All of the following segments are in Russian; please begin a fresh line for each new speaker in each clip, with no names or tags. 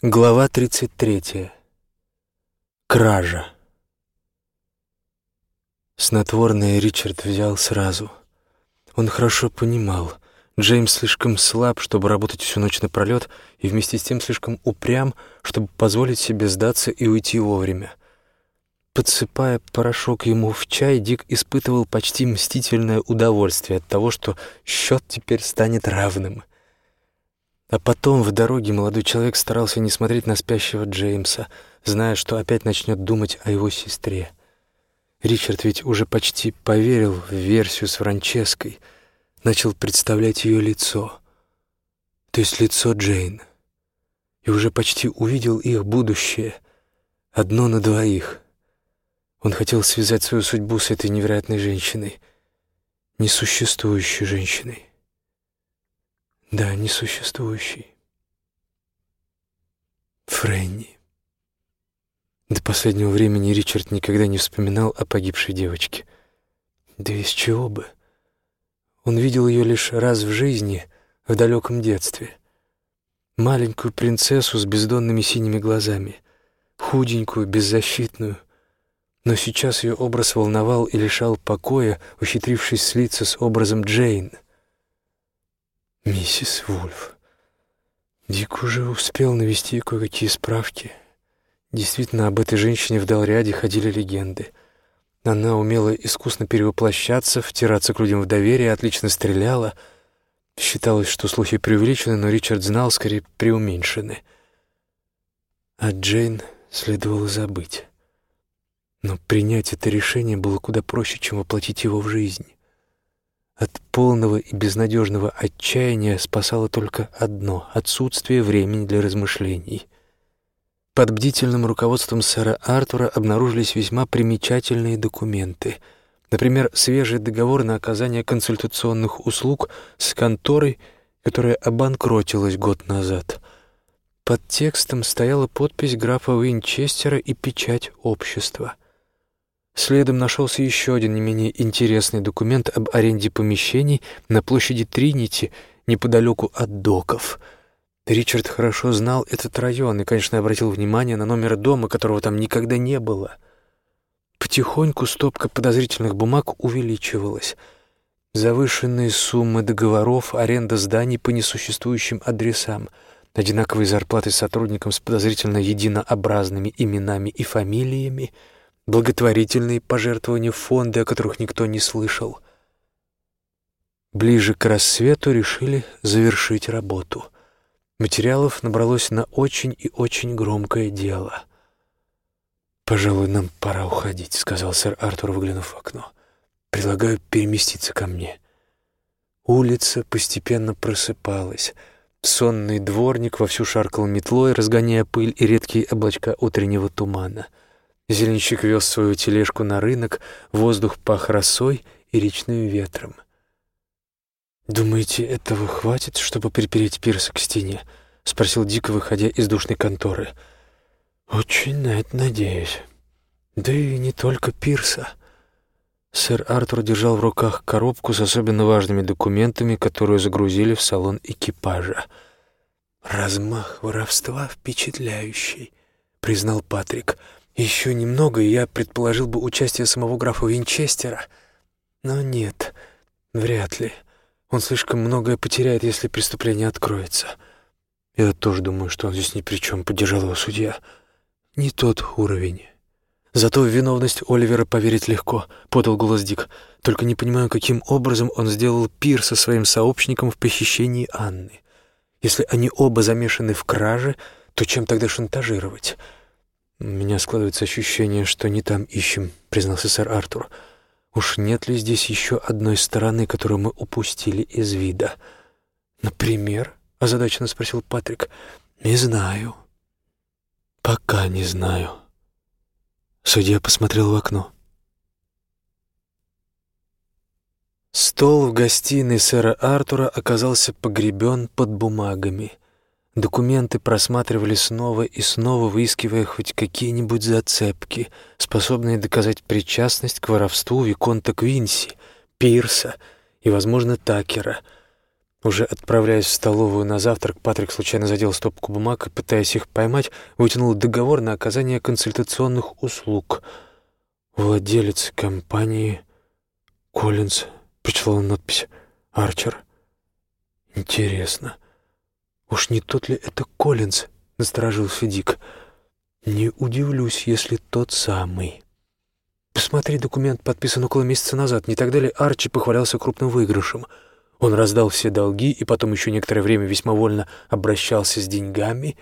Глава 33. Кража. Снотворное Ричард взял сразу. Он хорошо понимал, Джеймс слишком слаб, чтобы работать всю ночь напролет, и вместе с тем слишком упрям, чтобы позволить себе сдаться и уйти вовремя. Подсыпая порошок ему в чай, Дик испытывал почти мстительное удовольствие от того, что счет теперь станет равным — а потом в дороге молодой человек старался не смотреть на спящего Джеймса, зная, что опять начнет думать о его сестре. Ричард ведь уже почти поверил в версию с Франческой, начал представлять ее лицо, то есть лицо Джейн, и уже почти увидел их будущее, одно на двоих. Он хотел связать свою судьбу с этой невероятной женщиной, несуществующей женщиной. Да, несуществующий. Фрэнни. До последнего времени Ричард никогда не вспоминал о погибшей девочке. Да из чего бы? Он видел ее лишь раз в жизни, в далеком детстве. Маленькую принцессу с бездонными синими глазами, худенькую, беззащитную. Но сейчас ее образ волновал и лишал покоя, ухитрившись слиться с образом Джейн — Миссис Вульф. Дик уже успел навести кое-какие справки. Действительно, об этой женщине в Далряде ходили легенды. Она умела искусно перевоплощаться, втираться к людям в доверие, отлично стреляла. Считалось, что слухи преувеличены, но Ричард знал, скорее, преуменьшены. А Джейн следовало забыть. Но принять это решение было куда проще, чем воплотить его в жизнь. От полного и безнадежного отчаяния спасало только одно — отсутствие времени для размышлений. Под бдительным руководством сэра Артура обнаружились весьма примечательные документы. Например, свежий договор на оказание консультационных услуг с конторой, которая обанкротилась год назад. Под текстом стояла подпись графа Уинчестера и печать общества — Следом нашелся еще один не менее интересный документ об аренде помещений на площади Тринити, неподалеку от доков. Ричард хорошо знал этот район и, конечно, обратил внимание на номер дома, которого там никогда не было. Потихоньку стопка подозрительных бумаг увеличивалась. Завышенные суммы договоров, аренда зданий по несуществующим адресам, одинаковые зарплаты сотрудникам с подозрительно единообразными именами и фамилиями — благотворительные пожертвования в фонды, о которых никто не слышал. Ближе к рассвету решили завершить работу. Материалов набралось на очень и очень громкое дело. «Пожалуй, нам пора уходить», — сказал сэр Артур, выглянув в окно. «Предлагаю переместиться ко мне». Улица постепенно просыпалась. Сонный дворник вовсю шаркал метлой, разгоняя пыль и редкие облачка утреннего тумана — Зеленщик вез свою тележку на рынок, воздух пах росой и речным ветром. «Думаете, этого хватит, чтобы припереть пирса к стене?» — спросил Дик, выходя из душной конторы. «Очень на это надеюсь. Да и не только пирса». Сэр Артур держал в руках коробку с особенно важными документами, которую загрузили в салон экипажа. «Размах воровства впечатляющий», — признал Патрик. Еще немного, и я предположил бы участие самого графа Винчестера. Но нет, вряд ли. Он слишком многое потеряет, если преступление откроется. Я тоже думаю, что он здесь ни при чем, поддержал его судья. Не тот уровень. Зато в виновность Оливера поверить легко, подал голос Дик. Только не понимаю, каким образом он сделал пир со своим сообщником в похищении Анны. Если они оба замешаны в краже, то чем тогда шантажировать? «У меня складывается ощущение, что не там ищем», — признался сэр Артур. «Уж нет ли здесь еще одной стороны, которую мы упустили из вида?» «Например?» — озадаченно спросил Патрик. «Не знаю. Пока не знаю». Судья посмотрел в окно. Стол в гостиной сэра Артура оказался погребен под бумагами — Документы просматривали снова и снова, выискивая хоть какие-нибудь зацепки, способные доказать причастность к воровству Виконта Квинси, Пирса и, возможно, Такера. Уже отправляясь в столовую на завтрак, Патрик случайно задел стопку бумаг и, пытаясь их поймать, вытянул договор на оказание консультационных услуг. «Владелец компании Коллинз», — прочитал он надпись, — «Арчер». «Интересно, уж не тот ли это Коллинз?» — насторожился Дик. «Не удивлюсь, если тот самый». «Посмотри, документ подписан около месяца назад. Не тогда ли Арчи похвалялся крупным выигрышем?» Он раздал все долги и потом еще некоторое время весьма вольно обращался с деньгами.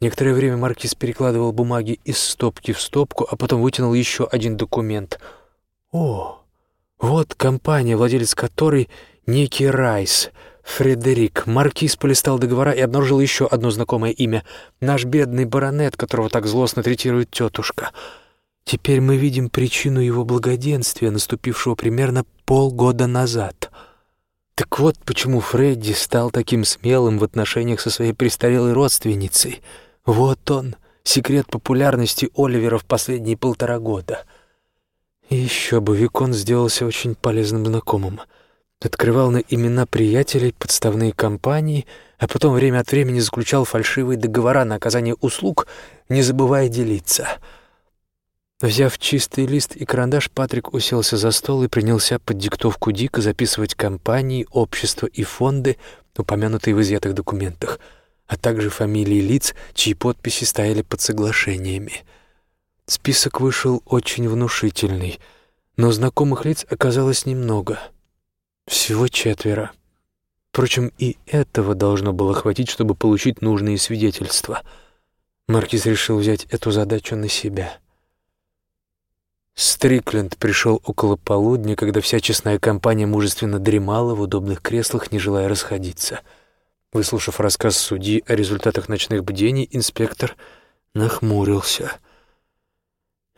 Некоторое время Маркиз перекладывал бумаги из стопки в стопку, а потом вытянул еще один документ. «О, вот компания, владелец которой некий Райс, Фредерик. Маркиз полистал договора и обнаружил еще одно знакомое имя. Наш бедный баронет, которого так злостно третирует тетушка». Теперь мы видим причину его благоденствия, наступившего примерно полгода назад. Так вот почему Фредди стал таким смелым в отношениях со своей престарелой родственницей. Вот он, секрет популярности Оливера в последние полтора года. Еще бы, Викон сделался очень полезным знакомым. Открывал на имена приятелей подставные компании, а потом время от времени заключал фальшивые договора на оказание услуг, не забывая делиться — Взяв чистый лист и карандаш, Патрик уселся за стол и принялся под диктовку Дика записывать компании, общества и фонды, упомянутые в изъятых документах, а также фамилии лиц, чьи подписи стояли под соглашениями. Список вышел очень внушительный, но знакомых лиц оказалось немного. Всего четверо. Впрочем, и этого должно было хватить, чтобы получить нужные свидетельства. Маркиз решил взять эту задачу на себя — Стрикленд пришел около полудня, когда вся честная компания мужественно дремала в удобных креслах, не желая расходиться. Выслушав рассказ судьи о результатах ночных бдений, инспектор нахмурился.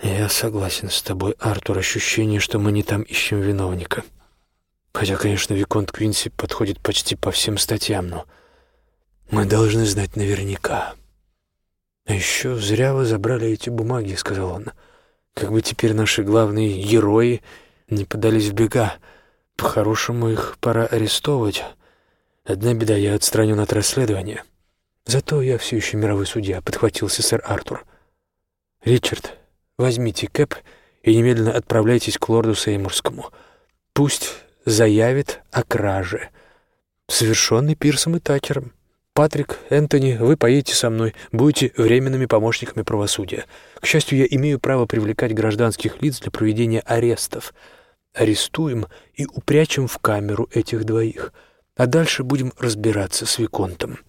«Я согласен с тобой, Артур, ощущение, что мы не там ищем виновника. Хотя, конечно, Виконт Квинси подходит почти по всем статьям, но мы должны знать наверняка». «А еще зря вы забрали эти бумаги», — сказал он. — как бы теперь наши главные герои не подались в бега. По-хорошему их пора арестовывать. Одна беда, я отстранен от расследования. Зато я все еще мировой судья, — подхватился сэр Артур. Ричард, возьмите Кэп и немедленно отправляйтесь к лорду Сеймурскому. Пусть заявит о краже, совершенной Пирсом и Такером. Патрик, Энтони, вы поедете со мной, будете временными помощниками правосудия. К счастью, я имею право привлекать гражданских лиц для проведения арестов. Арестуем и упрячем в камеру этих двоих. А дальше будем разбираться с Виконтом.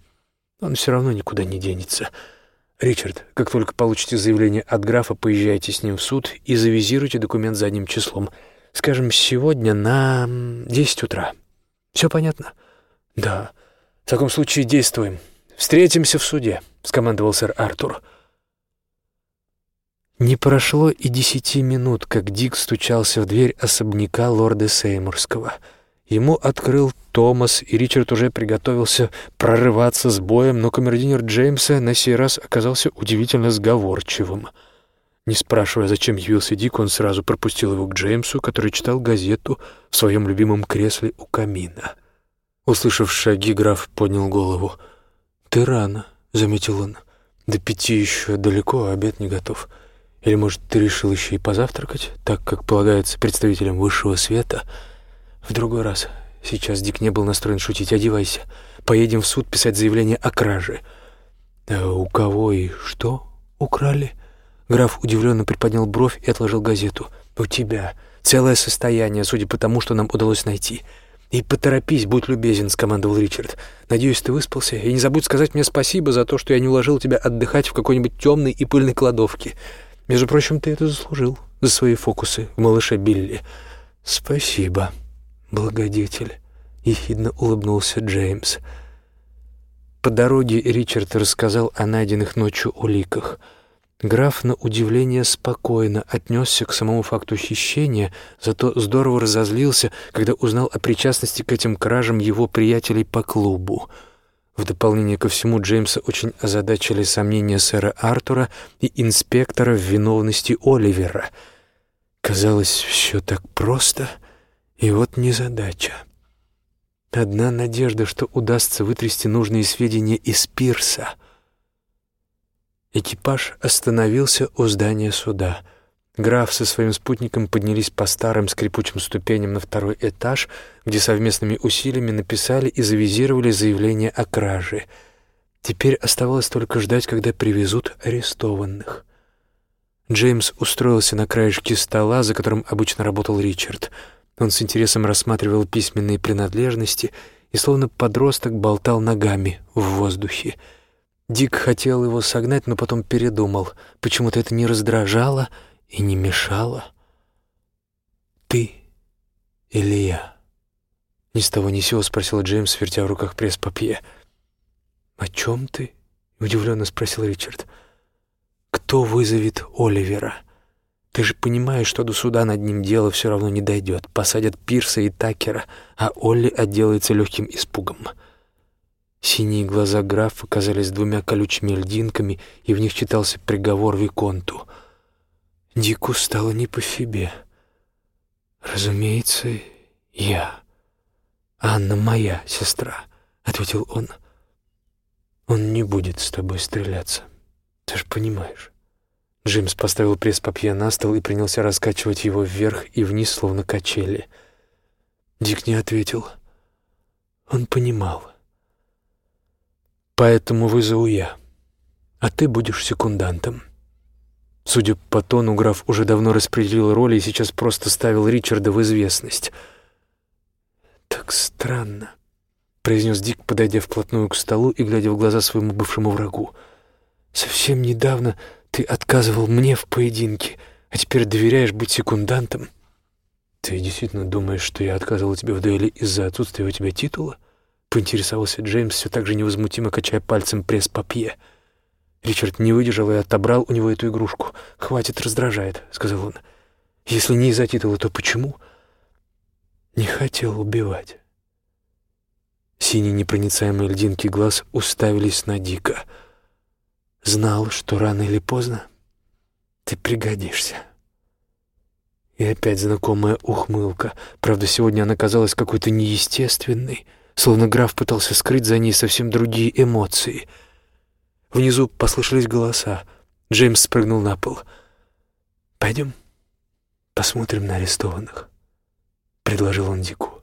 Он все равно никуда не денется. Ричард, как только получите заявление от графа, поезжайте с ним в суд и завизируйте документ задним числом. Скажем, сегодня на 10 утра. Все понятно? Да. «В таком случае действуем. Встретимся в суде», — скомандовал сэр Артур. Не прошло и десяти минут, как Дик стучался в дверь особняка лорда Сеймурского. Ему открыл Томас, и Ричард уже приготовился прорываться с боем, но камердинер Джеймса на сей раз оказался удивительно сговорчивым. Не спрашивая, зачем явился Дик, он сразу пропустил его к Джеймсу, который читал газету в своем любимом кресле у камина. — Услышав шаги, граф поднял голову. «Ты рано», — заметил он. «До пяти еще далеко, а обед не готов. Или, может, ты решил еще и позавтракать, так как полагается представителям высшего света? В другой раз. Сейчас Дик не был настроен шутить. Одевайся. Поедем в суд писать заявление о краже». «А у кого и что украли?» Граф удивленно приподнял бровь и отложил газету. «У тебя. Целое состояние, судя по тому, что нам удалось найти». «И поторопись, будь любезен», — скомандовал Ричард. «Надеюсь, ты выспался, и не забудь сказать мне спасибо за то, что я не уложил тебя отдыхать в какой-нибудь темной и пыльной кладовке. Между прочим, ты это заслужил за свои фокусы в малыше Билли». «Спасибо, благодетель», — ехидно улыбнулся Джеймс. По дороге Ричард рассказал о найденных ночью уликах — Граф на удивление спокойно отнесся к самому факту хищения, зато здорово разозлился, когда узнал о причастности к этим кражам его приятелей по клубу. В дополнение ко всему Джеймса очень озадачили сомнения сэра Артура и инспектора в виновности Оливера. Казалось, все так просто, и вот незадача. Одна надежда, что удастся вытрясти нужные сведения из пирса. Экипаж остановился у здания суда. Граф со своим спутником поднялись по старым скрипучим ступеням на второй этаж, где совместными усилиями написали и завизировали заявление о краже. Теперь оставалось только ждать, когда привезут арестованных. Джеймс устроился на краешке стола, за которым обычно работал Ричард. Он с интересом рассматривал письменные принадлежности и, словно подросток, болтал ногами в воздухе. Дик хотел его согнать, но потом передумал. Почему-то это не раздражало и не мешало. «Ты или я?» Ни с того ни сего спросил Джеймс, вертя в руках пресс-папье. «О чем ты?» — удивленно спросил Ричард. Кто вызовет Оливера? Ты же понимаешь, что до суда над ним дело все равно не дойдет. Посадят Пирса и Такера, а Олли отделается легким испугом. Синие глаза графа казались двумя колючими льдинками, и в них читался приговор Виконту. Дику стало не по себе. «Разумеется, я. Анна моя сестра», — ответил он. «Он не будет с тобой стреляться». Ты же понимаешь. Джимс поставил пресс-папье на стол и принялся раскачивать его вверх и вниз, словно качели. Дик не ответил. Он понимал. «Поэтому вызову я, а ты будешь секундантом». Судя по тону, граф уже давно распределил роли и сейчас просто ставил Ричарда в известность. «Так странно», — произнес Дик, подойдя вплотную к столу и глядя в глаза своему бывшему врагу. Совсем недавно ты отказывал мне в поединке, а теперь доверяешь быть секундантом. Ты действительно думаешь, что я отказывал тебе в дуэли из-за отсутствия у тебя титула? Поинтересовался Джеймс, все так же невозмутимо качая пальцем пресс-папье. Ричард не выдержал и отобрал у него эту игрушку. «Хватит, раздражает», — сказал он. «Если не из-за титула, то почему?» «Не хотел убивать». Синие непроницаемые льдинки глаз уставились на Дика — Знал, что рано или поздно ты пригодишься. И опять знакомая ухмылка. Правда, сегодня она казалась какой-то неестественной, словно граф пытался скрыть за ней совсем другие эмоции. Внизу послышались голоса. Джеймс спрыгнул на пол. «Пойдем, посмотрим на арестованных», — предложил он Дику.